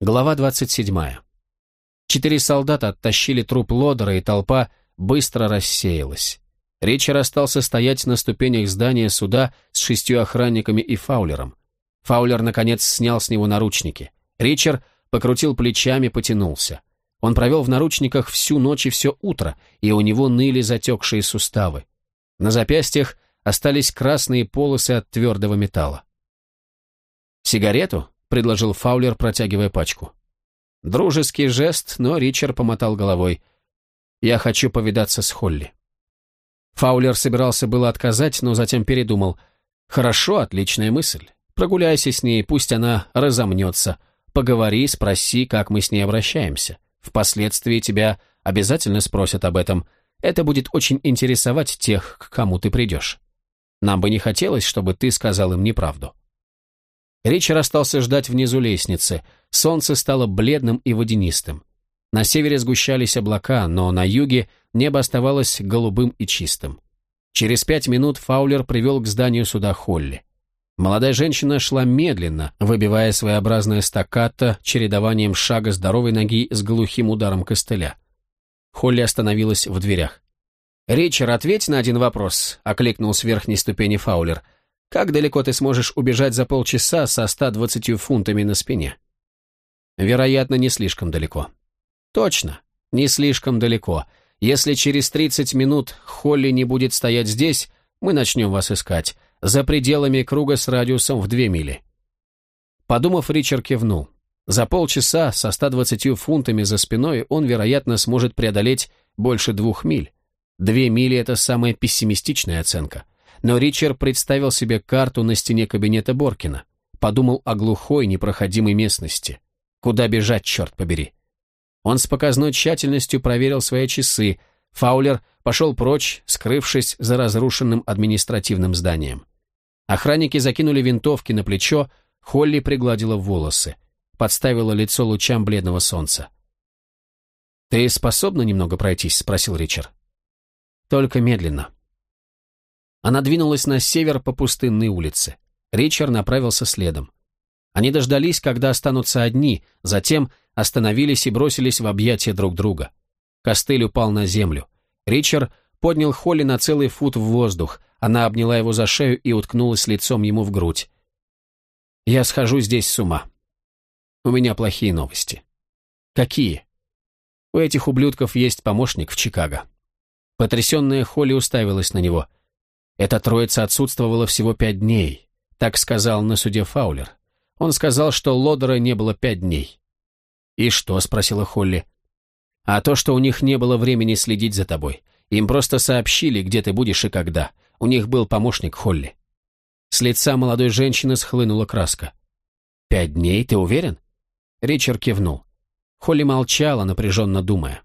Глава 27. Четыре солдата оттащили труп Лодера, и толпа быстро рассеялась. Ричард остался стоять на ступенях здания суда с шестью охранниками и фаулером. Фаулер, наконец, снял с него наручники. Ричард покрутил плечами, потянулся. Он провел в наручниках всю ночь и все утро, и у него ныли затекшие суставы. На запястьях остались красные полосы от твердого металла. «Сигарету?» — предложил Фаулер, протягивая пачку. Дружеский жест, но Ричард помотал головой. «Я хочу повидаться с Холли». Фаулер собирался было отказать, но затем передумал. «Хорошо, отличная мысль. Прогуляйся с ней, пусть она разомнется. Поговори, спроси, как мы с ней обращаемся. Впоследствии тебя обязательно спросят об этом. Это будет очень интересовать тех, к кому ты придешь. Нам бы не хотелось, чтобы ты сказал им неправду». Ричард остался ждать внизу лестницы. Солнце стало бледным и водянистым. На севере сгущались облака, но на юге небо оставалось голубым и чистым. Через пять минут Фаулер привел к зданию суда Холли. Молодая женщина шла медленно, выбивая своеобразное стаккато чередованием шага здоровой ноги с глухим ударом костыля. Холли остановилась в дверях. «Ричард, ответь на один вопрос», — окликнул с верхней ступени Фаулер — как далеко ты сможешь убежать за полчаса со 120 фунтами на спине? Вероятно, не слишком далеко. Точно, не слишком далеко. Если через 30 минут Холли не будет стоять здесь, мы начнем вас искать, за пределами круга с радиусом в 2 мили. Подумав, Ричард кивнул. За полчаса со 120 фунтами за спиной он, вероятно, сможет преодолеть больше двух миль. Две мили – это самая пессимистичная оценка но Ричард представил себе карту на стене кабинета Боркина, подумал о глухой, непроходимой местности. Куда бежать, черт побери? Он с показной тщательностью проверил свои часы. Фаулер пошел прочь, скрывшись за разрушенным административным зданием. Охранники закинули винтовки на плечо, Холли пригладила волосы, подставила лицо лучам бледного солнца. «Ты способна немного пройтись?» — спросил Ричард. «Только медленно». Она двинулась на север по пустынной улице. Ричард направился следом. Они дождались, когда останутся одни, затем остановились и бросились в объятия друг друга. Костыль упал на землю. Ричард поднял Холли на целый фут в воздух. Она обняла его за шею и уткнулась лицом ему в грудь. «Я схожу здесь с ума. У меня плохие новости». «Какие?» «У этих ублюдков есть помощник в Чикаго». Потрясенная Холли уставилась на него – эта троица отсутствовала всего пять дней, так сказал на суде Фаулер. Он сказал, что Лодера не было пять дней. «И что?» — спросила Холли. «А то, что у них не было времени следить за тобой. Им просто сообщили, где ты будешь и когда. У них был помощник Холли». С лица молодой женщины схлынула краска. «Пять дней, ты уверен?» Ричард кивнул. Холли молчала, напряженно думая.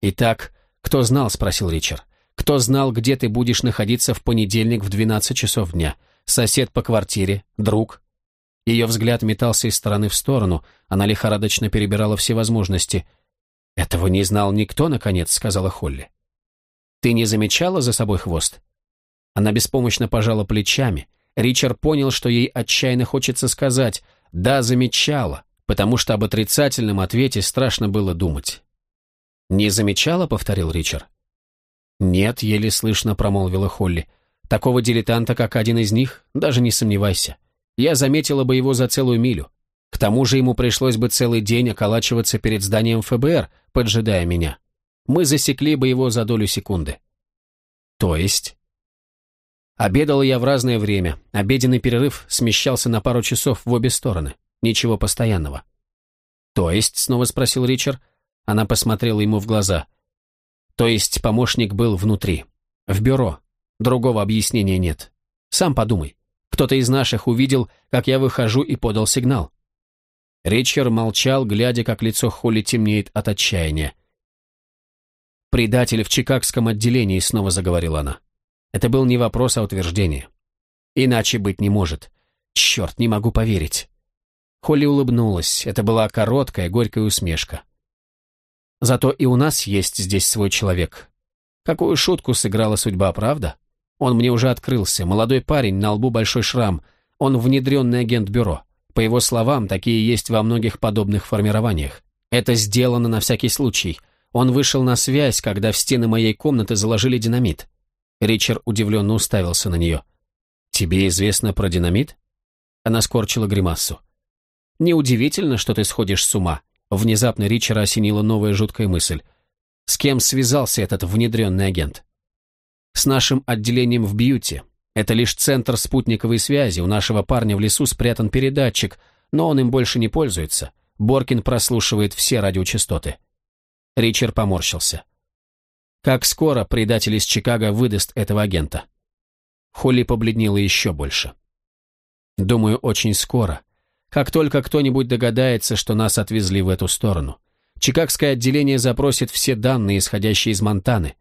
«Итак, кто знал?» — спросил Ричард. Кто знал, где ты будешь находиться в понедельник в 12 часов дня? Сосед по квартире? Друг?» Ее взгляд метался из стороны в сторону, она лихорадочно перебирала все возможности. «Этого не знал никто, наконец», — сказала Холли. «Ты не замечала за собой хвост?» Она беспомощно пожала плечами. Ричард понял, что ей отчаянно хочется сказать «да, замечала», потому что об отрицательном ответе страшно было думать. «Не замечала?» — повторил Ричард. «Нет», — еле слышно промолвила Холли. «Такого дилетанта, как один из них, даже не сомневайся. Я заметила бы его за целую милю. К тому же ему пришлось бы целый день околачиваться перед зданием ФБР, поджидая меня. Мы засекли бы его за долю секунды». «То есть?» Обедала я в разное время. Обеденный перерыв смещался на пару часов в обе стороны. Ничего постоянного. «То есть?» — снова спросил Ричард. Она посмотрела ему в глаза — то есть помощник был внутри, в бюро. Другого объяснения нет. Сам подумай. Кто-то из наших увидел, как я выхожу и подал сигнал. Ричард молчал, глядя, как лицо Холли темнеет от отчаяния. «Предатель в чикагском отделении», — снова заговорила она. Это был не вопрос, а утверждение. Иначе быть не может. Черт, не могу поверить. Холли улыбнулась. Это была короткая, горькая усмешка. Зато и у нас есть здесь свой человек. Какую шутку сыграла судьба, правда? Он мне уже открылся. Молодой парень, на лбу большой шрам. Он внедренный агент бюро. По его словам, такие есть во многих подобных формированиях. Это сделано на всякий случай. Он вышел на связь, когда в стены моей комнаты заложили динамит. Ричард удивленно уставился на нее. «Тебе известно про динамит?» Она скорчила гримасу. «Неудивительно, что ты сходишь с ума». Внезапно Ричера осенила новая жуткая мысль. «С кем связался этот внедренный агент?» «С нашим отделением в Бьюти. Это лишь центр спутниковой связи. У нашего парня в лесу спрятан передатчик, но он им больше не пользуется. Боркин прослушивает все радиочастоты». Ричард поморщился. «Как скоро предатель из Чикаго выдаст этого агента?» Холли побледнела еще больше. «Думаю, очень скоро. Как только кто-нибудь догадается, что нас отвезли в эту сторону. Чикагское отделение запросит все данные, исходящие из Монтаны.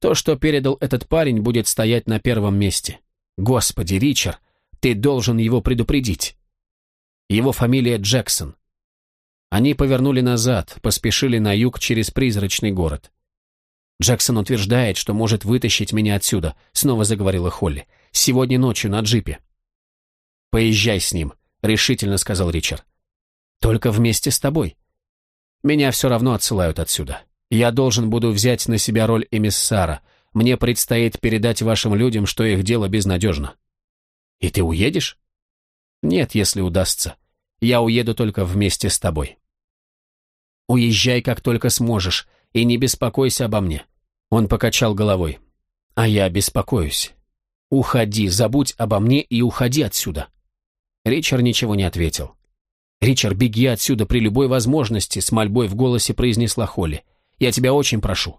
То, что передал этот парень, будет стоять на первом месте. Господи, Ричард, ты должен его предупредить. Его фамилия Джексон. Они повернули назад, поспешили на юг через призрачный город. Джексон утверждает, что может вытащить меня отсюда, снова заговорила Холли. Сегодня ночью на джипе. Поезжай с ним, — решительно сказал Ричард. «Только вместе с тобой. Меня все равно отсылают отсюда. Я должен буду взять на себя роль эмиссара. Мне предстоит передать вашим людям, что их дело безнадежно». «И ты уедешь?» «Нет, если удастся. Я уеду только вместе с тобой». «Уезжай, как только сможешь, и не беспокойся обо мне». Он покачал головой. «А я беспокоюсь. Уходи, забудь обо мне и уходи отсюда». Ричард ничего не ответил. «Ричард, беги отсюда при любой возможности», — с мольбой в голосе произнесла Холли. «Я тебя очень прошу».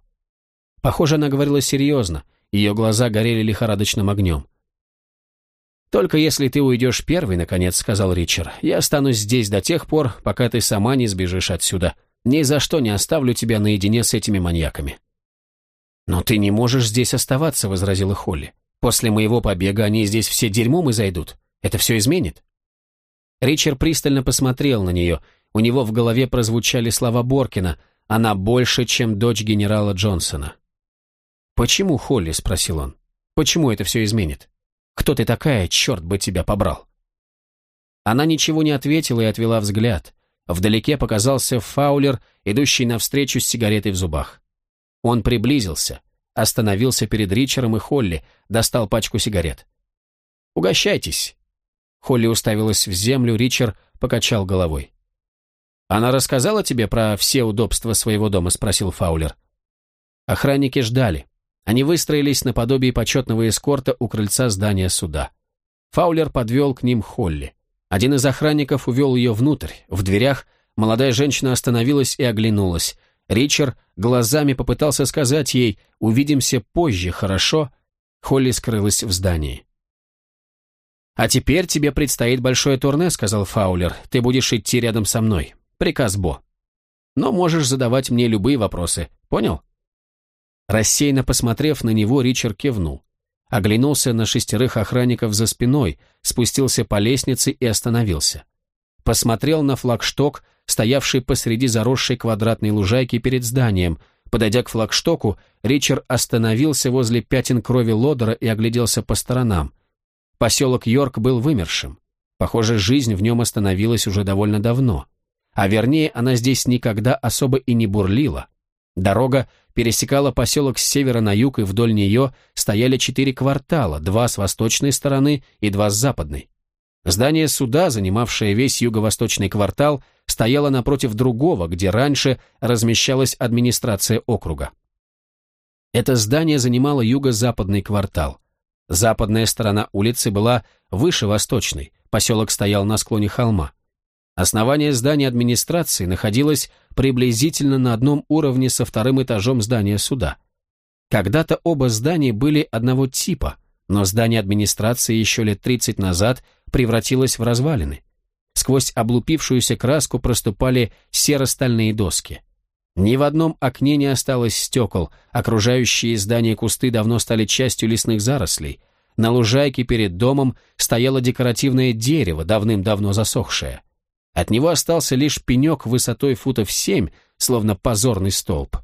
Похоже, она говорила серьезно, ее глаза горели лихорадочным огнем. «Только если ты уйдешь первый, — наконец сказал Ричард, — я останусь здесь до тех пор, пока ты сама не сбежишь отсюда. Ни за что не оставлю тебя наедине с этими маньяками». «Но ты не можешь здесь оставаться», — возразила Холли. «После моего побега они здесь все дерьмом и зайдут. Это все изменит?» Ричард пристально посмотрел на нее. У него в голове прозвучали слова Боркина. «Она больше, чем дочь генерала Джонсона». «Почему, Холли?» — спросил он. «Почему это все изменит? Кто ты такая, черт бы тебя побрал?» Она ничего не ответила и отвела взгляд. Вдалеке показался фаулер, идущий навстречу с сигаретой в зубах. Он приблизился, остановился перед Ричером и Холли, достал пачку сигарет. «Угощайтесь», Холли уставилась в землю, Ричард покачал головой. «Она рассказала тебе про все удобства своего дома?» – спросил Фаулер. Охранники ждали. Они выстроились наподобие почетного эскорта у крыльца здания суда. Фаулер подвел к ним Холли. Один из охранников увел ее внутрь. В дверях молодая женщина остановилась и оглянулась. Ричард глазами попытался сказать ей «Увидимся позже, хорошо?» Холли скрылась в здании. «А теперь тебе предстоит большое турне», — сказал Фаулер. «Ты будешь идти рядом со мной. Приказ Бо. Но можешь задавать мне любые вопросы. Понял?» Рассеянно посмотрев на него, Ричард кивнул. Оглянулся на шестерых охранников за спиной, спустился по лестнице и остановился. Посмотрел на флагшток, стоявший посреди заросшей квадратной лужайки перед зданием. Подойдя к флагштоку, Ричард остановился возле пятен крови Лодера и огляделся по сторонам. Поселок Йорк был вымершим. Похоже, жизнь в нем остановилась уже довольно давно. А вернее, она здесь никогда особо и не бурлила. Дорога пересекала поселок с севера на юг, и вдоль нее стояли четыре квартала, два с восточной стороны и два с западной. Здание суда, занимавшее весь юго-восточный квартал, стояло напротив другого, где раньше размещалась администрация округа. Это здание занимало юго-западный квартал. Западная сторона улицы была выше восточной, поселок стоял на склоне холма. Основание здания администрации находилось приблизительно на одном уровне со вторым этажом здания суда. Когда-то оба здания были одного типа, но здание администрации еще лет 30 назад превратилось в развалины. Сквозь облупившуюся краску проступали серо-стальные доски. Ни в одном окне не осталось стекол, окружающие здание кусты давно стали частью лесных зарослей. На лужайке перед домом стояло декоративное дерево, давным-давно засохшее. От него остался лишь пенек высотой футов семь, словно позорный столб.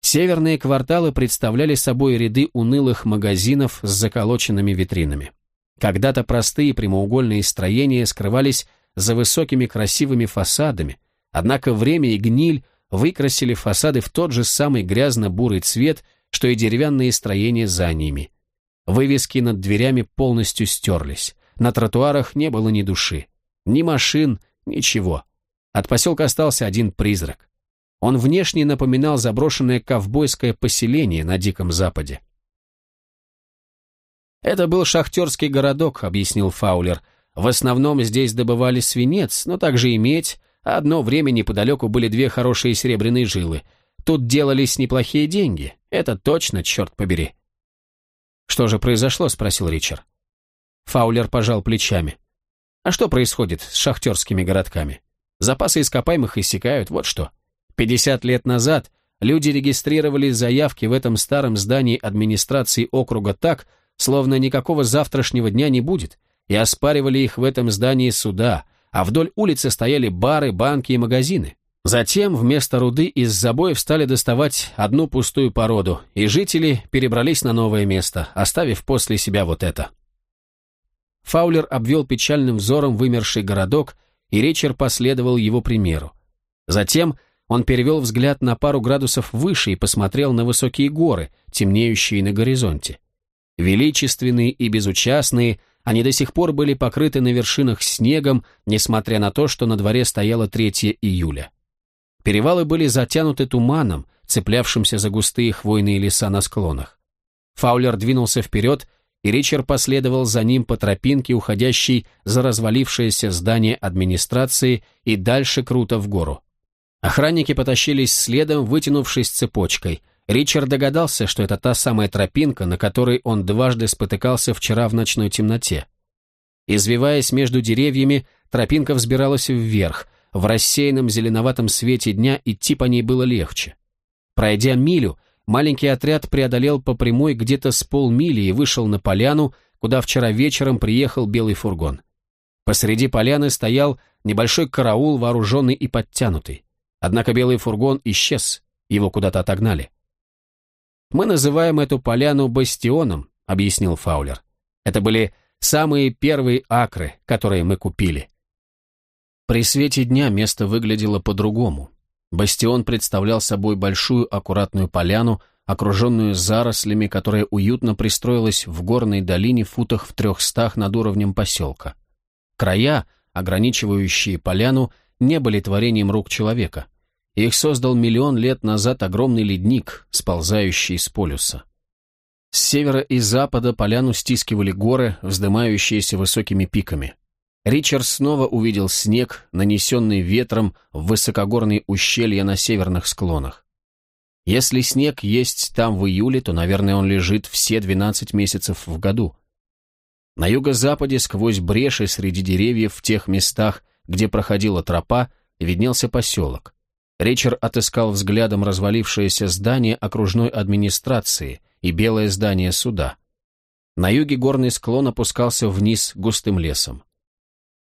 Северные кварталы представляли собой ряды унылых магазинов с заколоченными витринами. Когда-то простые прямоугольные строения скрывались за высокими красивыми фасадами, однако время и гниль выкрасили фасады в тот же самый грязно-бурый цвет, что и деревянные строения за ними. Вывески над дверями полностью стерлись. На тротуарах не было ни души. Ни машин, ничего. От поселка остался один призрак. Он внешне напоминал заброшенное ковбойское поселение на Диком Западе. «Это был шахтерский городок», — объяснил Фаулер. «В основном здесь добывали свинец, но также и медь, одно время неподалеку были две хорошие серебряные жилы. Тут делались неплохие деньги, это точно, черт побери». «Что же произошло?» — спросил Ричард. Фаулер пожал плечами. «А что происходит с шахтерскими городками? Запасы ископаемых иссякают, вот что. Пятьдесят лет назад люди регистрировали заявки в этом старом здании администрации округа так, словно никакого завтрашнего дня не будет, и оспаривали их в этом здании суда, а вдоль улицы стояли бары, банки и магазины. Затем вместо руды из забоев стали доставать одну пустую породу, и жители перебрались на новое место, оставив после себя вот это. Фаулер обвел печальным взором вымерший городок, и Ричард последовал его примеру. Затем он перевел взгляд на пару градусов выше и посмотрел на высокие горы, темнеющие на горизонте. Величественные и безучастные, они до сих пор были покрыты на вершинах снегом, несмотря на то, что на дворе стояло 3 июля. Перевалы были затянуты туманом, цеплявшимся за густые хвойные леса на склонах. Фаулер двинулся вперед, и Ричард последовал за ним по тропинке, уходящей за развалившееся здание администрации и дальше круто в гору. Охранники потащились следом, вытянувшись цепочкой. Ричард догадался, что это та самая тропинка, на которой он дважды спотыкался вчера в ночной темноте. Извиваясь между деревьями, тропинка взбиралась вверх. В рассеянном зеленоватом свете дня идти по ней было легче. Пройдя милю, маленький отряд преодолел по прямой где-то с полмили и вышел на поляну, куда вчера вечером приехал белый фургон. Посреди поляны стоял небольшой караул, вооруженный и подтянутый. Однако белый фургон исчез, его куда-то отогнали. «Мы называем эту поляну бастионом», — объяснил Фаулер. «Это были самые первые акры, которые мы купили». При свете дня место выглядело по-другому. Бастион представлял собой большую аккуратную поляну, окруженную зарослями, которая уютно пристроилась в горной долине футах в трехстах над уровнем поселка. Края, ограничивающие поляну, не были творением рук человека. Их создал миллион лет назад огромный ледник, сползающий с полюса. С севера и запада поляну стискивали горы, вздымающиеся высокими пиками. Ричард снова увидел снег, нанесенный ветром в высокогорные ущелья на северных склонах. Если снег есть там в июле, то, наверное, он лежит все 12 месяцев в году. На юго-западе, сквозь бреши среди деревьев в тех местах, где проходила тропа, виднелся поселок. Ричард отыскал взглядом развалившееся здание окружной администрации и белое здание суда. На юге горный склон опускался вниз густым лесом.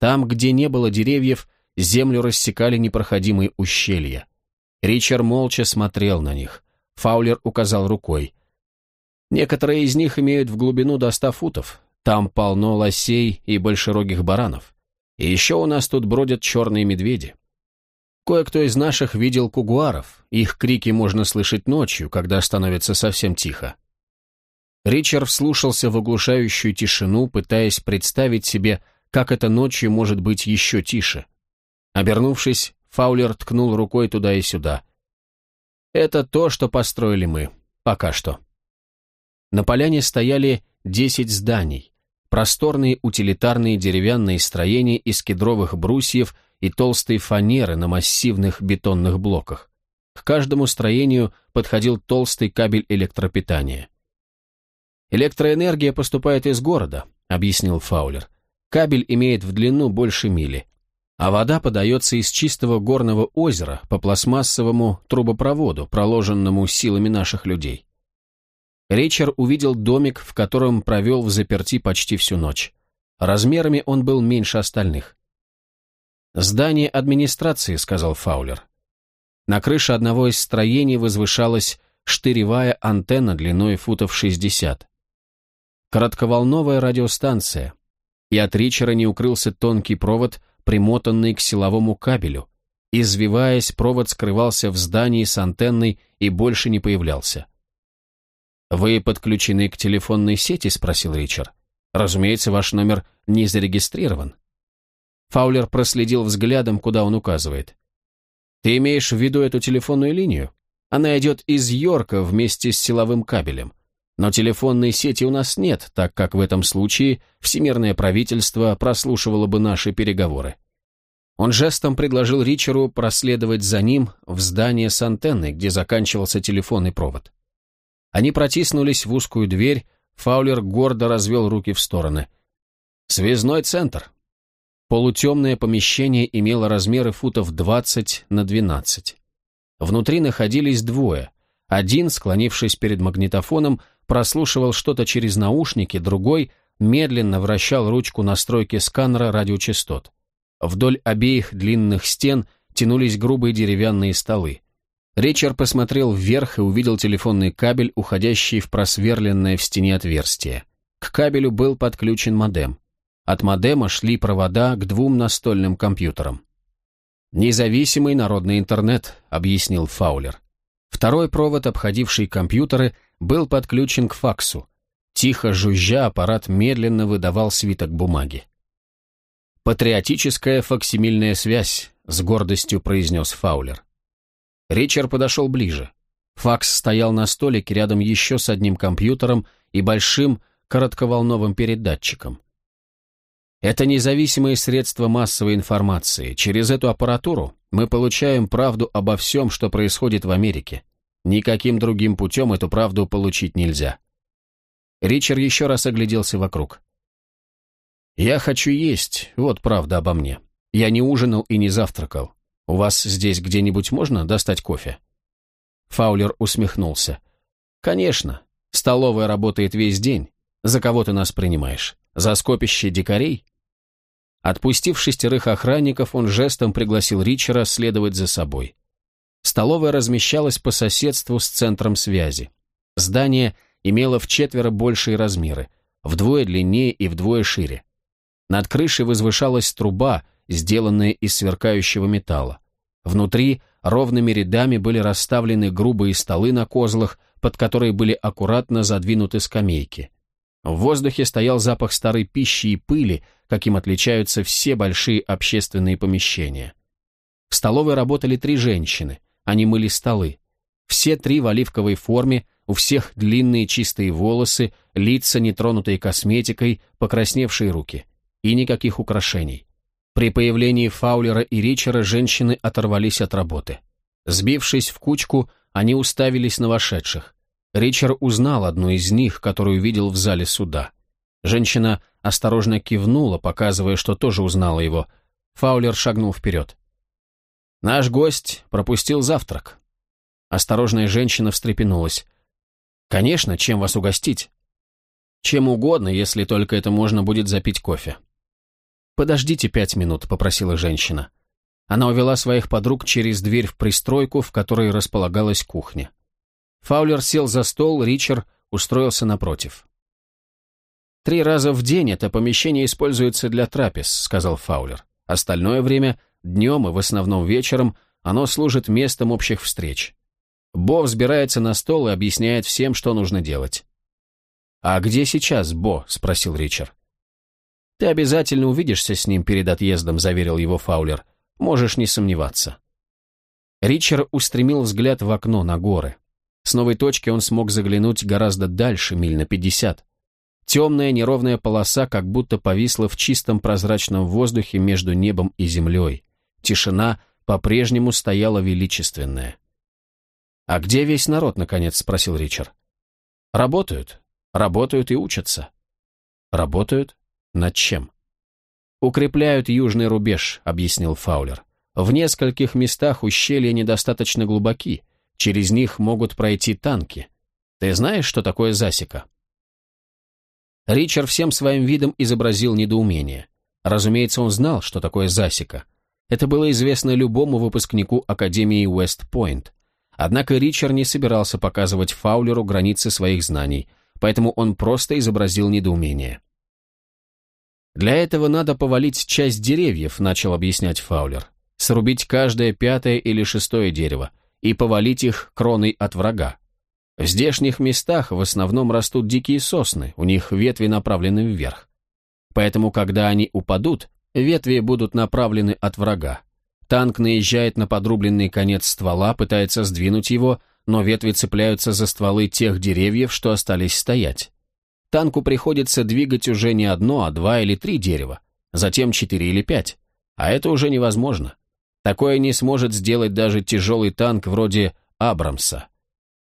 Там, где не было деревьев, землю рассекали непроходимые ущелья. Ричард молча смотрел на них. Фаулер указал рукой. Некоторые из них имеют в глубину до ста футов. Там полно лосей и большерогих баранов. И еще у нас тут бродят черные медведи. Кое-кто из наших видел кугуаров. Их крики можно слышать ночью, когда становится совсем тихо. Ричард вслушался в оглушающую тишину, пытаясь представить себе, как это ночью может быть еще тише. Обернувшись, Фаулер ткнул рукой туда и сюда. «Это то, что построили мы. Пока что». На поляне стояли десять зданий, просторные утилитарные деревянные строения из кедровых брусьев – и толстой фанеры на массивных бетонных блоках. К каждому строению подходил толстый кабель электропитания. «Электроэнергия поступает из города», — объяснил Фаулер. «Кабель имеет в длину больше мили, а вода подается из чистого горного озера по пластмассовому трубопроводу, проложенному силами наших людей». Ричард увидел домик, в котором провел в заперти почти всю ночь. Размерами он был меньше остальных. «Здание администрации», — сказал Фаулер. На крыше одного из строений возвышалась штыревая антенна длиной футов 60. Коротковолновая радиостанция, и от Ричера не укрылся тонкий провод, примотанный к силовому кабелю. Извиваясь, провод скрывался в здании с антенной и больше не появлялся. «Вы подключены к телефонной сети?» – спросил Ричард. «Разумеется, ваш номер не зарегистрирован». Фаулер проследил взглядом, куда он указывает. «Ты имеешь в виду эту телефонную линию? Она идет из Йорка вместе с силовым кабелем. Но телефонной сети у нас нет, так как в этом случае Всемирное правительство прослушивало бы наши переговоры. Он жестом предложил Ричеру проследовать за ним в здание с антенной, где заканчивался телефонный провод. Они протиснулись в узкую дверь, Фаулер гордо развел руки в стороны. «Связной центр». Полутемное помещение имело размеры футов 20 на 12. Внутри находились двое. Один, склонившись перед магнитофоном, прослушивал что-то через наушники, другой медленно вращал ручку настройки сканера радиочастот. Вдоль обеих длинных стен тянулись грубые деревянные столы. Ричард посмотрел вверх и увидел телефонный кабель, уходящий в просверленное в стене отверстие. К кабелю был подключен модем. От модема шли провода к двум настольным компьютерам. «Независимый народный интернет», — объяснил Фаулер. Второй провод, обходивший компьютеры, был подключен к факсу. Тихо жужжа, аппарат медленно выдавал свиток бумаги. «Патриотическая факсимильная связь», — с гордостью произнес Фаулер. Ричард подошел ближе. Факс стоял на столике рядом еще с одним компьютером и большим коротковолновым передатчиком. Это независимые средства массовой информации. Через эту аппаратуру мы получаем правду обо всем, что происходит в Америке. Никаким другим путем эту правду получить нельзя. Ричард еще раз огляделся вокруг. «Я хочу есть, вот правда обо мне. Я не ужинал и не завтракал. У вас здесь где-нибудь можно достать кофе?» Фаулер усмехнулся. «Конечно. Столовая работает весь день. За кого ты нас принимаешь? За скопище дикарей?» Отпустив шестерых охранников, он жестом пригласил Ричера следовать за собой. Столовая размещалась по соседству с центром связи. Здание имело в четверо большие размеры, вдвое длиннее и вдвое шире. Над крышей возвышалась труба, сделанная из сверкающего металла. Внутри ровными рядами были расставлены грубые столы на козлах, под которые были аккуратно задвинуты скамейки. В воздухе стоял запах старой пищи и пыли, каким отличаются все большие общественные помещения. В столовой работали три женщины, они мыли столы. Все три в оливковой форме, у всех длинные чистые волосы, лица, нетронутые косметикой, покрасневшие руки. И никаких украшений. При появлении Фаулера и Ричера женщины оторвались от работы. Сбившись в кучку, они уставились на вошедших. Ричард узнал одну из них, которую видел в зале суда. Женщина осторожно кивнула, показывая, что тоже узнала его. Фаулер шагнул вперед. «Наш гость пропустил завтрак». Осторожная женщина встрепенулась. «Конечно, чем вас угостить?» «Чем угодно, если только это можно будет запить кофе». «Подождите пять минут», — попросила женщина. Она увела своих подруг через дверь в пристройку, в которой располагалась кухня. Фаулер сел за стол, Ричард устроился напротив. «Три раза в день это помещение используется для трапез», — сказал Фаулер. «Остальное время, днем и в основном вечером, оно служит местом общих встреч. Бо взбирается на стол и объясняет всем, что нужно делать». «А где сейчас Бо?» — спросил Ричард. «Ты обязательно увидишься с ним перед отъездом», — заверил его Фаулер. «Можешь не сомневаться». Ричард устремил взгляд в окно на горы. С новой точки он смог заглянуть гораздо дальше, миль на пятьдесят. Темная неровная полоса как будто повисла в чистом прозрачном воздухе между небом и землей. Тишина по-прежнему стояла величественная. «А где весь народ?» — наконец спросил Ричард. «Работают. Работают и учатся». «Работают? Над чем?» «Укрепляют южный рубеж», — объяснил Фаулер. «В нескольких местах ущелья недостаточно глубоки. Через них могут пройти танки. Ты знаешь, что такое засека?» Ричард всем своим видом изобразил недоумение. Разумеется, он знал, что такое засека. Это было известно любому выпускнику Академии Уэст-Пойнт. Однако Ричард не собирался показывать Фаулеру границы своих знаний, поэтому он просто изобразил недоумение. «Для этого надо повалить часть деревьев», — начал объяснять Фаулер. «Срубить каждое пятое или шестое дерево и повалить их кроной от врага. В здешних местах в основном растут дикие сосны, у них ветви направлены вверх. Поэтому, когда они упадут, ветви будут направлены от врага. Танк наезжает на подрубленный конец ствола, пытается сдвинуть его, но ветви цепляются за стволы тех деревьев, что остались стоять. Танку приходится двигать уже не одно, а два или три дерева, затем четыре или пять. А это уже невозможно. Такое не сможет сделать даже тяжелый танк вроде «Абрамса».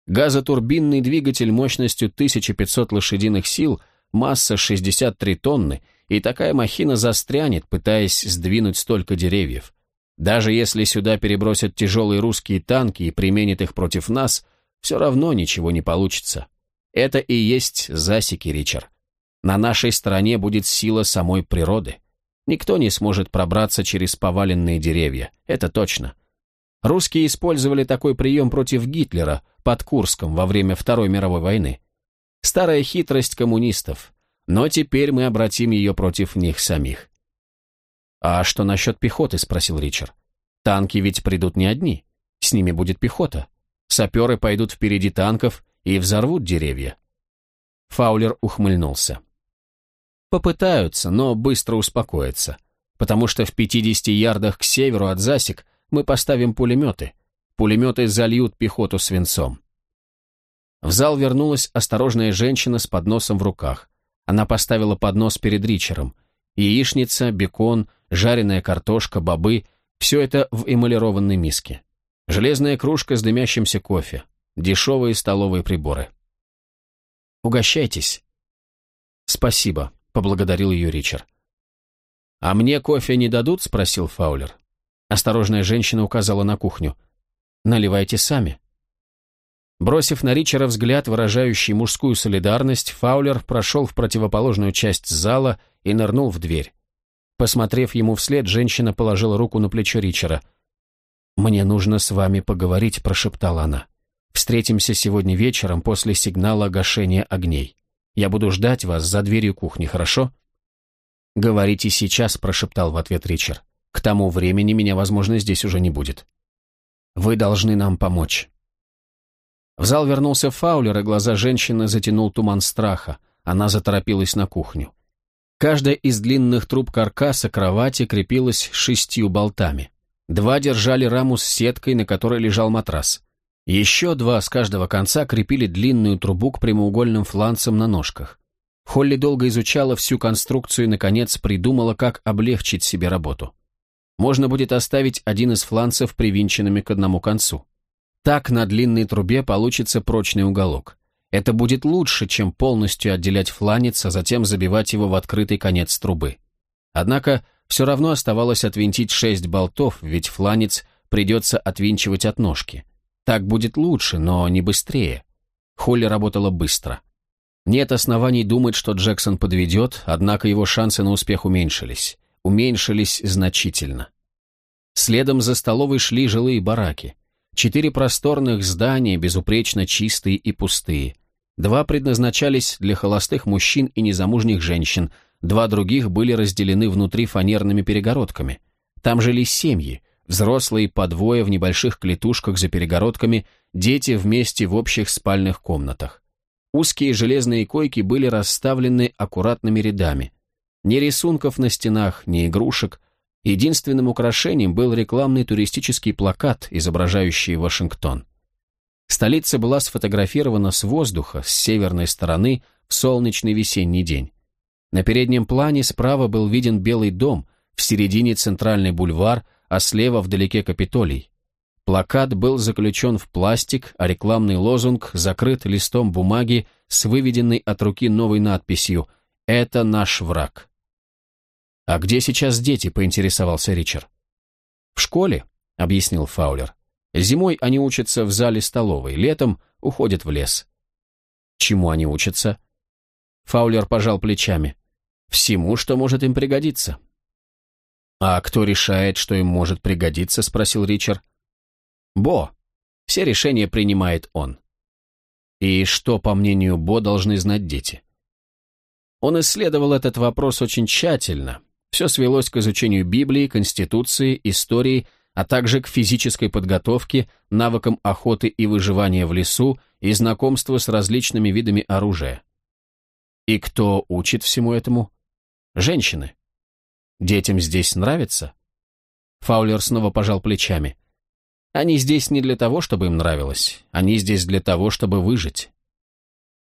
Газотурбинный двигатель мощностью 1500 лошадиных сил, масса 63 тонны, и такая махина застрянет, пытаясь сдвинуть столько деревьев. Даже если сюда перебросят тяжелые русские танки и применят их против нас, все равно ничего не получится. Это и есть засеки, Ричард. На нашей стороне будет сила самой природы. Никто не сможет пробраться через поваленные деревья, это точно. Русские использовали такой прием против Гитлера под Курском во время Второй мировой войны. Старая хитрость коммунистов, но теперь мы обратим ее против них самих. «А что насчет пехоты?» – спросил Ричард. «Танки ведь придут не одни. С ними будет пехота. Саперы пойдут впереди танков и взорвут деревья». Фаулер ухмыльнулся. «Попытаются, но быстро успокоятся, потому что в 50 ярдах к северу от засек мы поставим пулеметы. Пулеметы зальют пехоту свинцом». В зал вернулась осторожная женщина с подносом в руках. Она поставила поднос перед Ричером. Яичница, бекон, жареная картошка, бобы – все это в эмалированной миске. Железная кружка с дымящимся кофе. Дешевые столовые приборы. «Угощайтесь». «Спасибо», — поблагодарил ее Ричард. «А мне кофе не дадут?» — спросил Фаулер. Осторожная женщина указала на кухню. «Наливайте сами». Бросив на Ричера взгляд, выражающий мужскую солидарность, Фаулер прошел в противоположную часть зала и нырнул в дверь. Посмотрев ему вслед, женщина положила руку на плечо Ричера. «Мне нужно с вами поговорить», — прошептала она. «Встретимся сегодня вечером после сигнала гашения огней. Я буду ждать вас за дверью кухни, хорошо?» «Говорите сейчас», — прошептал в ответ Ричард. «К тому времени меня, возможно, здесь уже не будет. Вы должны нам помочь». В зал вернулся Фаулер, и глаза женщины затянул туман страха. Она заторопилась на кухню. Каждая из длинных труб каркаса кровати крепилась шестью болтами. Два держали раму с сеткой, на которой лежал матрас. Еще два с каждого конца крепили длинную трубу к прямоугольным фланцам на ножках. Холли долго изучала всю конструкцию и, наконец, придумала, как облегчить себе работу. Можно будет оставить один из фланцев привинченными к одному концу. Так на длинной трубе получится прочный уголок. Это будет лучше, чем полностью отделять фланец, а затем забивать его в открытый конец трубы. Однако все равно оставалось отвинтить шесть болтов, ведь фланец придется отвинчивать от ножки. Так будет лучше, но не быстрее. Холли работала быстро. Нет оснований думать, что Джексон подведет, однако его шансы на успех уменьшились. Уменьшились значительно. Следом за столовой шли жилые бараки. Четыре просторных здания, безупречно чистые и пустые. Два предназначались для холостых мужчин и незамужних женщин, два других были разделены внутри фанерными перегородками. Там жили семьи, взрослые по двое в небольших клетушках за перегородками, дети вместе в общих спальных комнатах. Узкие железные койки были расставлены аккуратными рядами. Ни рисунков на стенах, ни игрушек, Единственным украшением был рекламный туристический плакат, изображающий Вашингтон. Столица была сфотографирована с воздуха, с северной стороны, в солнечный весенний день. На переднем плане справа был виден Белый дом, в середине центральный бульвар, а слева вдалеке Капитолий. Плакат был заключен в пластик, а рекламный лозунг закрыт листом бумаги с выведенной от руки новой надписью «Это наш враг». «А где сейчас дети?» — поинтересовался Ричард. «В школе», — объяснил Фаулер. «Зимой они учатся в зале столовой, летом уходят в лес». «Чему они учатся?» Фаулер пожал плечами. «Всему, что может им пригодиться». «А кто решает, что им может пригодиться?» — спросил Ричард. «Бо. Все решения принимает он». «И что, по мнению Бо, должны знать дети?» Он исследовал этот вопрос очень тщательно. Все свелось к изучению Библии, Конституции, истории, а также к физической подготовке, навыкам охоты и выживания в лесу и знакомству с различными видами оружия. И кто учит всему этому? Женщины. Детям здесь нравится? Фаулер снова пожал плечами. Они здесь не для того, чтобы им нравилось. Они здесь для того, чтобы выжить.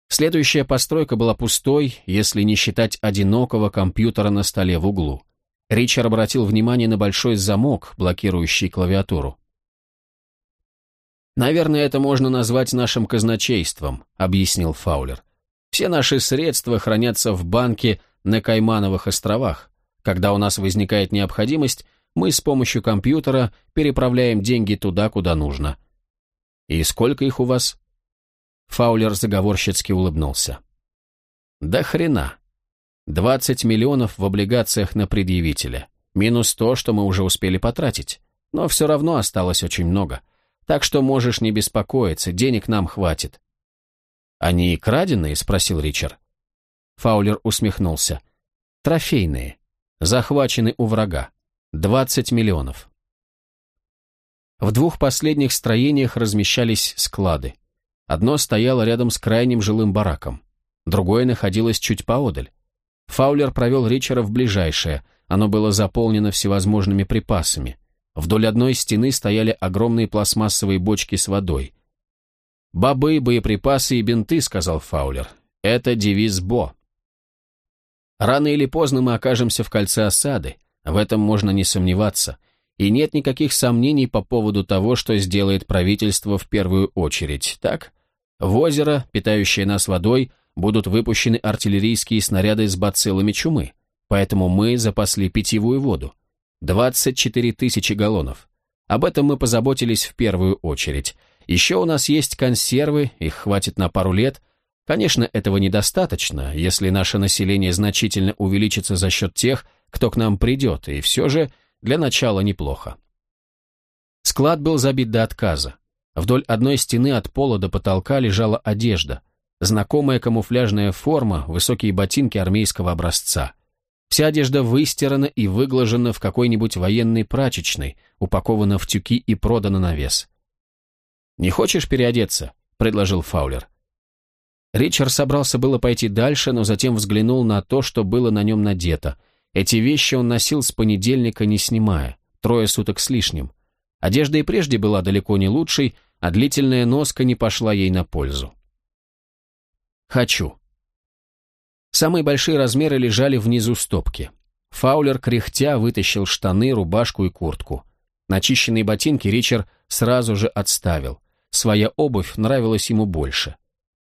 Следующая постройка была пустой, если не считать одинокого компьютера на столе в углу. Ричард обратил внимание на большой замок, блокирующий клавиатуру. «Наверное, это можно назвать нашим казначейством», — объяснил Фаулер. «Все наши средства хранятся в банке на Каймановых островах. Когда у нас возникает необходимость, мы с помощью компьютера переправляем деньги туда, куда нужно. И сколько их у вас? Фаулер заговорщицки улыбнулся. Да хрена. 20 миллионов в облигациях на предъявителя. Минус то, что мы уже успели потратить. Но все равно осталось очень много. Так что можешь не беспокоиться, денег нам хватит. «Они краденые?» — спросил Ричард. Фаулер усмехнулся. «Трофейные. Захвачены у врага. 20 миллионов. В двух последних строениях размещались склады. Одно стояло рядом с крайним жилым бараком, другое находилось чуть поодаль. Фаулер провел Ричера в ближайшее, оно было заполнено всевозможными припасами. Вдоль одной стены стояли огромные пластмассовые бочки с водой. «Бобы, боеприпасы и бинты», — сказал Фаулер. «Это девиз Бо». Рано или поздно мы окажемся в кольце осады, в этом можно не сомневаться. И нет никаких сомнений по поводу того, что сделает правительство в первую очередь, так? В озеро, питающее нас водой, будут выпущены артиллерийские снаряды с бациллами чумы, поэтому мы запасли питьевую воду. 24 тысячи галлонов. Об этом мы позаботились в первую очередь. Еще у нас есть консервы, их хватит на пару лет. Конечно, этого недостаточно, если наше население значительно увеличится за счет тех, кто к нам придет, и все же для начала неплохо. Склад был забит до отказа. Вдоль одной стены от пола до потолка лежала одежда, знакомая камуфляжная форма, высокие ботинки армейского образца. Вся одежда выстирана и выглажена в какой-нибудь военной прачечной, упакована в тюки и продана на вес. «Не хочешь переодеться?» — предложил Фаулер. Ричард собрался было пойти дальше, но затем взглянул на то, что было на нем надето — эти вещи он носил с понедельника, не снимая, трое суток с лишним. Одежда и прежде была далеко не лучшей, а длительная носка не пошла ей на пользу. «Хочу». Самые большие размеры лежали внизу стопки. Фаулер, кряхтя, вытащил штаны, рубашку и куртку. Начищенные ботинки Ричард сразу же отставил. Своя обувь нравилась ему больше.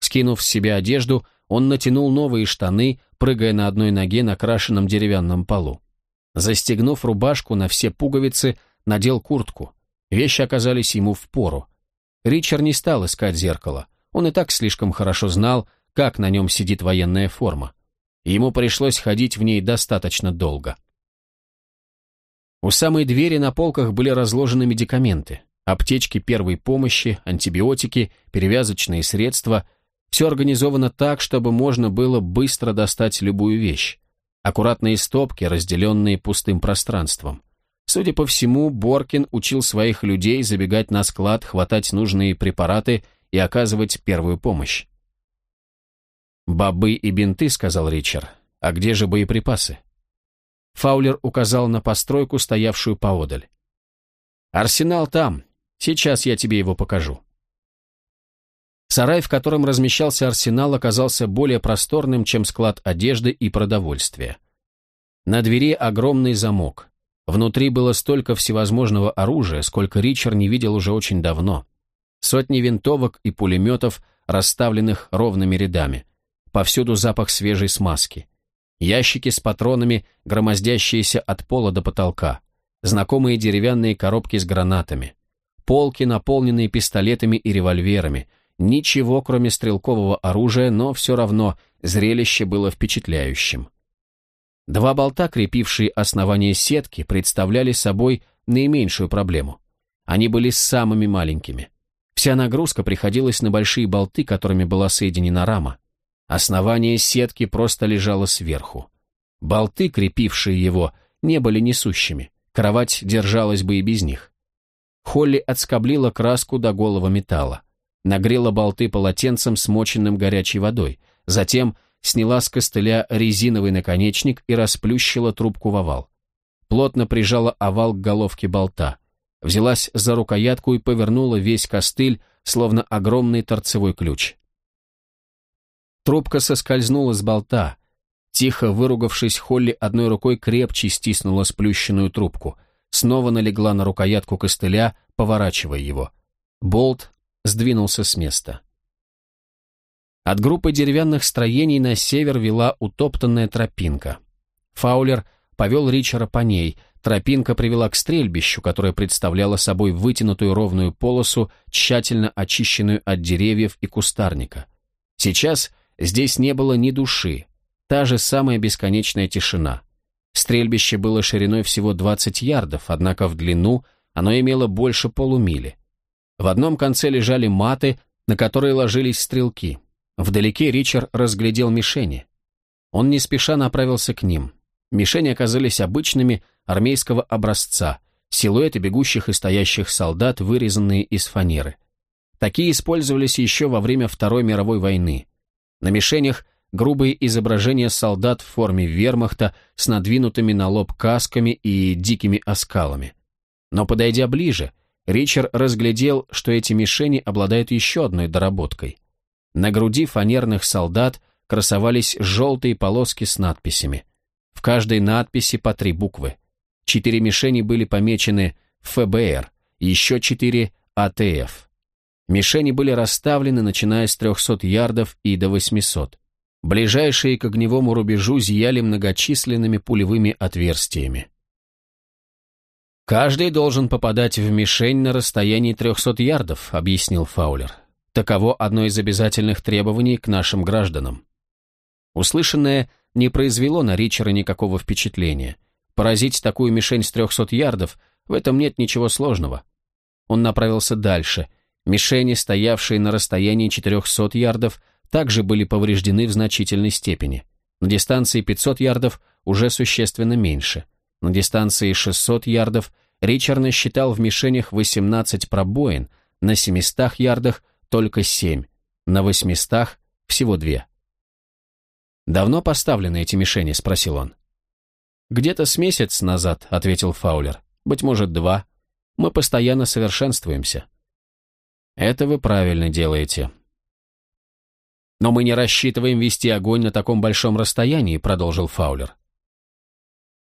Скинув с себя одежду, он натянул новые штаны, прыгая на одной ноге на крашенном деревянном полу. Застегнув рубашку на все пуговицы, надел куртку. Вещи оказались ему в пору. Ричард не стал искать зеркало. Он и так слишком хорошо знал, как на нем сидит военная форма. Ему пришлось ходить в ней достаточно долго. У самой двери на полках были разложены медикаменты, аптечки первой помощи, антибиотики, перевязочные средства – все организовано так, чтобы можно было быстро достать любую вещь. Аккуратные стопки, разделенные пустым пространством. Судя по всему, Боркин учил своих людей забегать на склад, хватать нужные препараты и оказывать первую помощь. «Бобы и бинты», — сказал Ричард. «А где же боеприпасы?» Фаулер указал на постройку, стоявшую поодаль. «Арсенал там. Сейчас я тебе его покажу». Сарай, в котором размещался арсенал, оказался более просторным, чем склад одежды и продовольствия. На двери огромный замок. Внутри было столько всевозможного оружия, сколько Ричард не видел уже очень давно. Сотни винтовок и пулеметов, расставленных ровными рядами. Повсюду запах свежей смазки. Ящики с патронами, громоздящиеся от пола до потолка. Знакомые деревянные коробки с гранатами. Полки, наполненные пистолетами и револьверами – Ничего, кроме стрелкового оружия, но все равно зрелище было впечатляющим. Два болта, крепившие основание сетки, представляли собой наименьшую проблему. Они были самыми маленькими. Вся нагрузка приходилась на большие болты, которыми была соединена рама. Основание сетки просто лежало сверху. Болты, крепившие его, не были несущими, кровать держалась бы и без них. Холли отскоблила краску до голого металла, нагрела болты полотенцем, смоченным горячей водой, затем сняла с костыля резиновый наконечник и расплющила трубку в овал. Плотно прижала овал к головке болта, взялась за рукоятку и повернула весь костыль, словно огромный торцевой ключ. Трубка соскользнула с болта. Тихо выругавшись, Холли одной рукой крепче стиснула сплющенную трубку, снова налегла на рукоятку костыля, поворачивая его. Болт сдвинулся с места. От группы деревянных строений на север вела утоптанная тропинка. Фаулер повел Ричера по ней, тропинка привела к стрельбищу, которое представляло собой вытянутую ровную полосу, тщательно очищенную от деревьев и кустарника. Сейчас здесь не было ни души, та же самая бесконечная тишина. Стрельбище было шириной всего 20 ярдов, однако в длину оно имело больше полумили. В одном конце лежали маты, на которые ложились стрелки. Вдалеке Ричард разглядел мишени. Он не спеша направился к ним. Мишени оказались обычными, армейского образца, силуэты бегущих и стоящих солдат, вырезанные из фанеры. Такие использовались еще во время Второй мировой войны. На мишенях грубые изображения солдат в форме вермахта с надвинутыми на лоб касками и дикими оскалами. Но подойдя ближе, Ричард разглядел, что эти мишени обладают еще одной доработкой. На груди фанерных солдат красовались желтые полоски с надписями. В каждой надписи по три буквы. Четыре мишени были помечены ФБР, еще четыре АТФ. Мишени были расставлены, начиная с 300 ярдов и до 800. Ближайшие к огневому рубежу зияли многочисленными пулевыми отверстиями. «Каждый должен попадать в мишень на расстоянии 300 ярдов», — объяснил Фаулер. «Таково одно из обязательных требований к нашим гражданам». Услышанное не произвело на Ричера никакого впечатления. Поразить такую мишень с 300 ярдов, в этом нет ничего сложного. Он направился дальше. Мишени, стоявшие на расстоянии 400 ярдов, также были повреждены в значительной степени. На дистанции 500 ярдов уже существенно меньше. На дистанции 600 ярдов Ричард насчитал в мишенях 18 пробоин, на 700 ярдах только 7, на 800 всего 2. «Давно поставлены эти мишени?» – спросил он. «Где-то с месяц назад», – ответил Фаулер. «Быть может, два. Мы постоянно совершенствуемся». «Это вы правильно делаете». «Но мы не рассчитываем вести огонь на таком большом расстоянии», – продолжил Фаулер.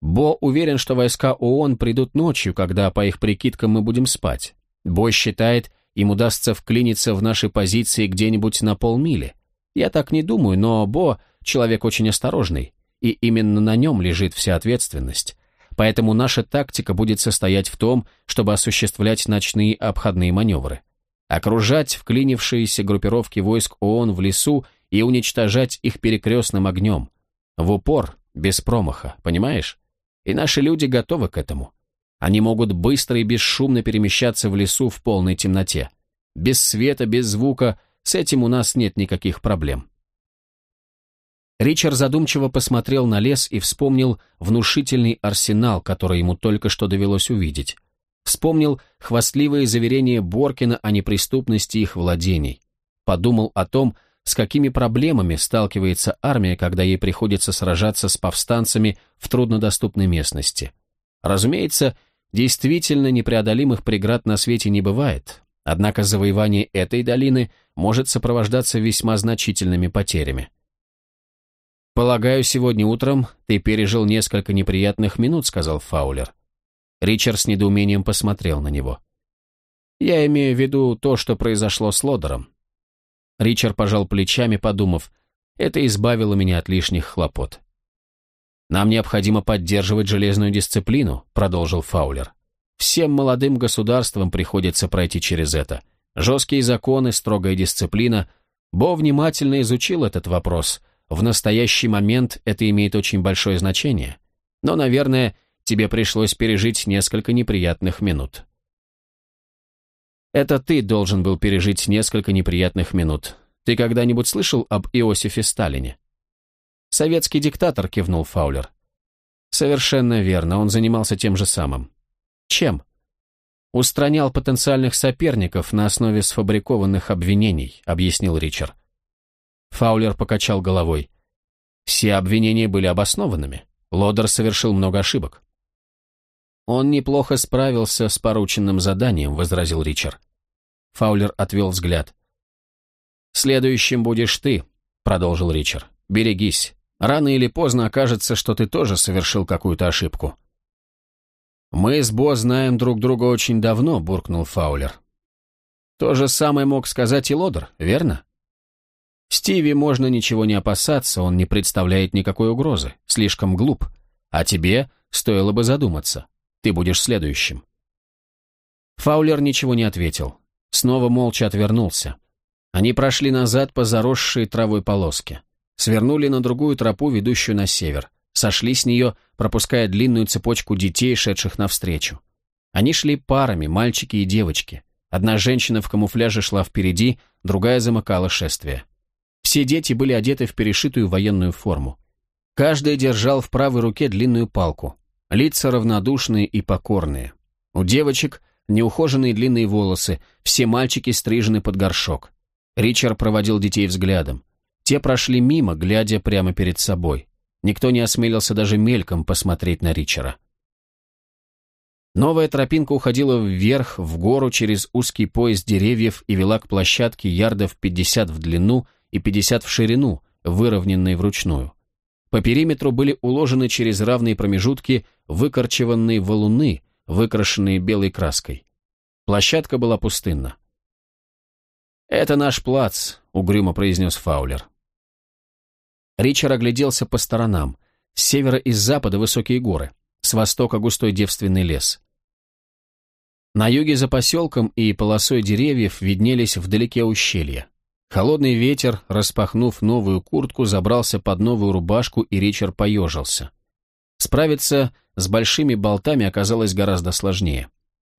Бо уверен, что войска ООН придут ночью, когда, по их прикидкам, мы будем спать. Бо считает, им удастся вклиниться в наши позиции где-нибудь на полмили. Я так не думаю, но Бо человек очень осторожный, и именно на нем лежит вся ответственность. Поэтому наша тактика будет состоять в том, чтобы осуществлять ночные обходные маневры. Окружать вклинившиеся группировки войск ООН в лесу и уничтожать их перекрестным огнем. В упор, без промаха, понимаешь? И наши люди готовы к этому. Они могут быстро и бесшумно перемещаться в лесу в полной темноте. Без света, без звука, с этим у нас нет никаких проблем. Ричард задумчиво посмотрел на лес и вспомнил внушительный арсенал, который ему только что довелось увидеть. Вспомнил хвастливые заверения Боркина о неприступности их владений. Подумал о том, с какими проблемами сталкивается армия, когда ей приходится сражаться с повстанцами в труднодоступной местности. Разумеется, действительно непреодолимых преград на свете не бывает, однако завоевание этой долины может сопровождаться весьма значительными потерями. «Полагаю, сегодня утром ты пережил несколько неприятных минут», — сказал Фаулер. Ричард с недоумением посмотрел на него. «Я имею в виду то, что произошло с Лодером. Ричард пожал плечами, подумав, это избавило меня от лишних хлопот. «Нам необходимо поддерживать железную дисциплину», — продолжил Фаулер. «Всем молодым государствам приходится пройти через это. Жесткие законы, строгая дисциплина. Бо внимательно изучил этот вопрос. В настоящий момент это имеет очень большое значение. Но, наверное, тебе пришлось пережить несколько неприятных минут». Это ты должен был пережить несколько неприятных минут. Ты когда-нибудь слышал об Иосифе Сталине?» «Советский диктатор», — кивнул Фаулер. «Совершенно верно, он занимался тем же самым». «Чем?» «Устранял потенциальных соперников на основе сфабрикованных обвинений», — объяснил Ричард. Фаулер покачал головой. «Все обвинения были обоснованными. Лодер совершил много ошибок». «Он неплохо справился с порученным заданием», — возразил Ричард. Фаулер отвел взгляд. «Следующим будешь ты», — продолжил Ричард. «Берегись. Рано или поздно окажется, что ты тоже совершил какую-то ошибку». «Мы с Бо знаем друг друга очень давно», — буркнул Фаулер. «То же самое мог сказать и Лодер, верно?» «Стиви можно ничего не опасаться, он не представляет никакой угрозы, слишком глуп. А тебе стоило бы задуматься. Ты будешь следующим». Фаулер ничего не ответил. Снова молча отвернулся. Они прошли назад по заросшей травой полоске. Свернули на другую тропу, ведущую на север. Сошли с нее, пропуская длинную цепочку детей, шедших навстречу. Они шли парами, мальчики и девочки. Одна женщина в камуфляже шла впереди, другая замыкала шествие. Все дети были одеты в перешитую военную форму. Каждый держал в правой руке длинную палку. Лица равнодушные и покорные. У девочек неухоженные длинные волосы, все мальчики стрижены под горшок. Ричард проводил детей взглядом. Те прошли мимо, глядя прямо перед собой. Никто не осмелился даже мельком посмотреть на Ричера. Новая тропинка уходила вверх, в гору, через узкий пояс деревьев и вела к площадке ярдов 50 в длину и 50 в ширину, выровненной вручную. По периметру были уложены через равные промежутки выкорчеванные валуны, выкрашенные белой краской. Площадка была пустынна. «Это наш плац», — угрюмо произнес Фаулер. Ричард огляделся по сторонам. С севера и с запада высокие горы, с востока густой девственный лес. На юге за поселком и полосой деревьев виднелись вдалеке ущелья. Холодный ветер, распахнув новую куртку, забрался под новую рубашку, и Ричард поежился. Справиться с большими болтами оказалось гораздо сложнее.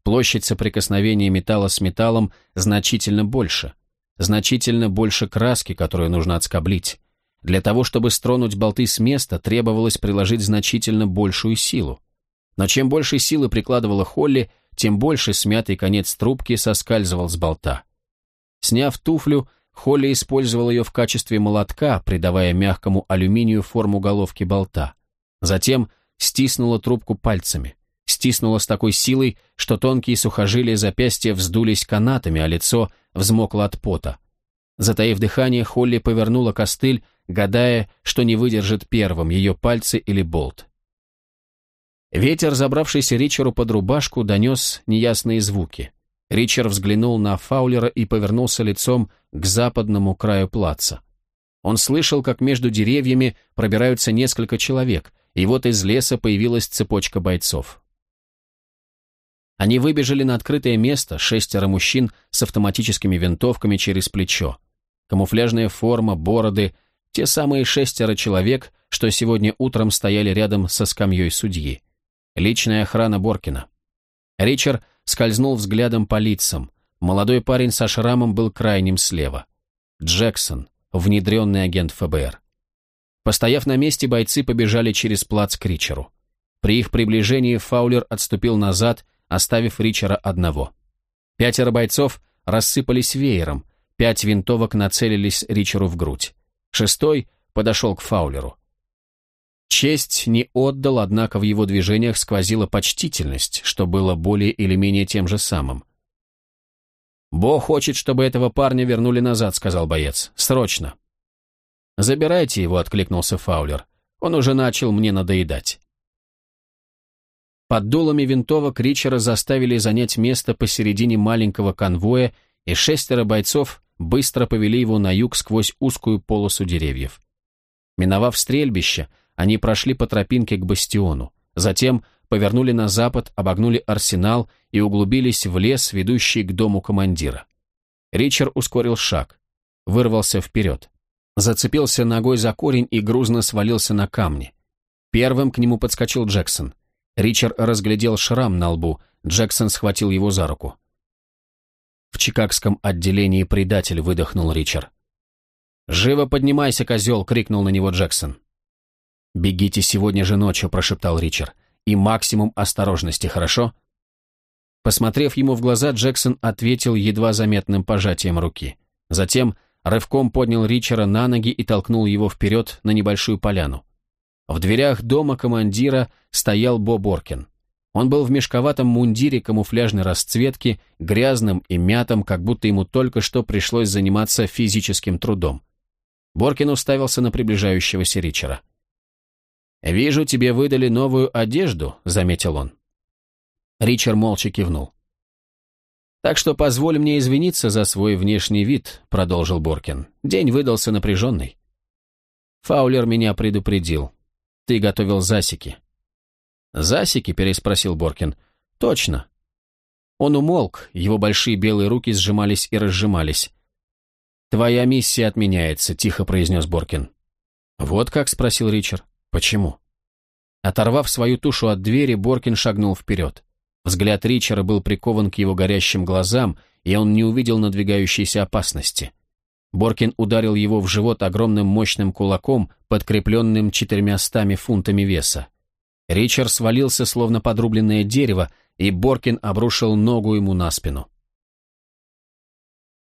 Площадь соприкосновения металла с металлом значительно больше значительно больше краски, которую нужно отскоблить. Для того, чтобы стронуть болты с места, требовалось приложить значительно большую силу. Но чем больше силы прикладывала Холли, тем больше смятый конец трубки соскальзывал с болта. Сняв туфлю, Холли использовал ее в качестве молотка, придавая мягкому алюминию форму головки болта. Затем стиснула трубку пальцами. Стиснула с такой силой, что тонкие сухожилия запястья вздулись канатами, а лицо взмокло от пота. Затаив дыхание, Холли повернула костыль, гадая, что не выдержит первым, ее пальцы или болт. Ветер, забравшийся Ричеру под рубашку, донес неясные звуки. Ричард взглянул на Фаулера и повернулся лицом к западному краю плаца. Он слышал, как между деревьями пробираются несколько человек, и вот из леса появилась цепочка бойцов. Они выбежали на открытое место, шестеро мужчин с автоматическими винтовками через плечо. Камуфляжная форма, бороды, те самые шестеро человек, что сегодня утром стояли рядом со скамьей судьи. Личная охрана Боркина. Ричард скользнул взглядом по лицам. Молодой парень со шрамом был крайним слева. Джексон, внедренный агент ФБР. Постояв на месте, бойцы побежали через плац к Ричеру. При их приближении Фаулер отступил назад оставив Ричера одного. Пятеро бойцов рассыпались веером, пять винтовок нацелились Ричеру в грудь. Шестой подошел к Фаулеру. Честь не отдал, однако в его движениях сквозила почтительность, что было более или менее тем же самым. «Бо хочет, чтобы этого парня вернули назад», — сказал боец. «Срочно». «Забирайте его», — откликнулся Фаулер. «Он уже начал мне надоедать». Под дулами винтовок Ричера заставили занять место посередине маленького конвоя, и шестеро бойцов быстро повели его на юг сквозь узкую полосу деревьев. Миновав стрельбище, они прошли по тропинке к бастиону, затем повернули на запад, обогнули арсенал и углубились в лес, ведущий к дому командира. Ричард ускорил шаг, вырвался вперед, зацепился ногой за корень и грузно свалился на камни. Первым к нему подскочил Джексон. Ричард разглядел шрам на лбу, Джексон схватил его за руку. «В чикагском отделении предатель», — выдохнул Ричард. «Живо поднимайся, козел!» — крикнул на него Джексон. «Бегите сегодня же ночью», — прошептал Ричард. «И максимум осторожности, хорошо?» Посмотрев ему в глаза, Джексон ответил едва заметным пожатием руки. Затем рывком поднял Ричера на ноги и толкнул его вперед на небольшую поляну. В дверях дома командира стоял Бо Боркин. Он был в мешковатом мундире камуфляжной расцветки, грязным и мятым, как будто ему только что пришлось заниматься физическим трудом. Боркин уставился на приближающегося Ричера. «Вижу, тебе выдали новую одежду», — заметил он. Ричард молча кивнул. «Так что позволь мне извиниться за свой внешний вид», — продолжил Боркин. «День выдался напряженный». Фаулер меня предупредил. Ты готовил засеки. «Засеки?» — переспросил Боркин. «Точно». Он умолк, его большие белые руки сжимались и разжимались. «Твоя миссия отменяется», — тихо произнес Боркин. «Вот как?» — спросил Ричард. «Почему?» Оторвав свою тушу от двери, Боркин шагнул вперед. Взгляд Ричера был прикован к его горящим глазам, и он не увидел надвигающейся опасности. Боркин ударил его в живот огромным мощным кулаком, подкрепленным четырьмястами фунтами веса. Ричард свалился, словно подрубленное дерево, и Боркин обрушил ногу ему на спину.